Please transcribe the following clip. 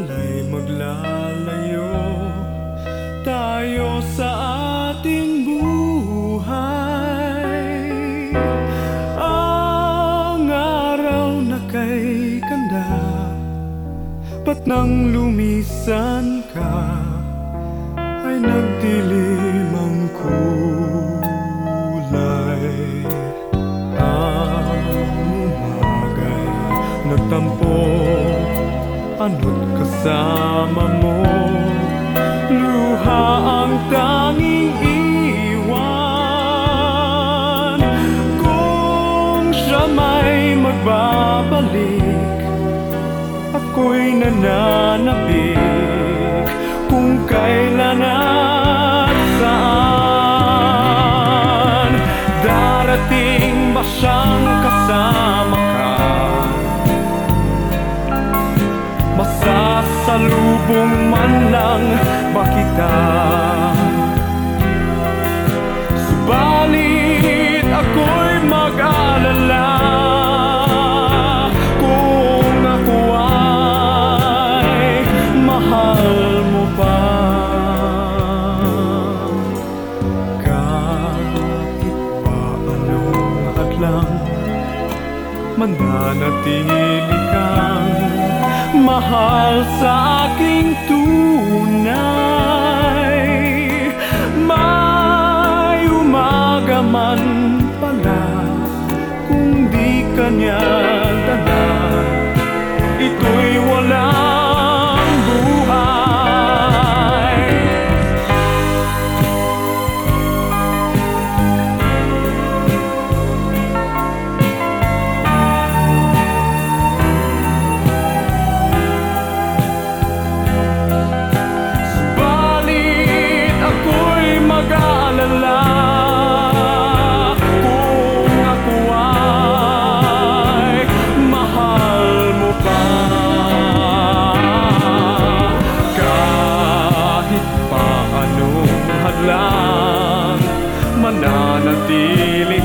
Pala'y maglalayo. Tayo sa ating buhay. Ang araw na kay kanda Ba't nang lumisan ka Ay nagdilim ang kulay. Ang umagay Nagtampo Ano't kasama mo. Luha ang tanging iwan. Kung siya may magbabalik Ako'y nananabik. Kung kailan at saan Darating Masasalubong man lang ba kita Subalit ako'y mag-alala. Kung ako ay mahal mo pa. Kahit pa anong hadlang Mananatili kang mahal sa aking tunay May umaga man pala kung di ka niya ஞானத்திலே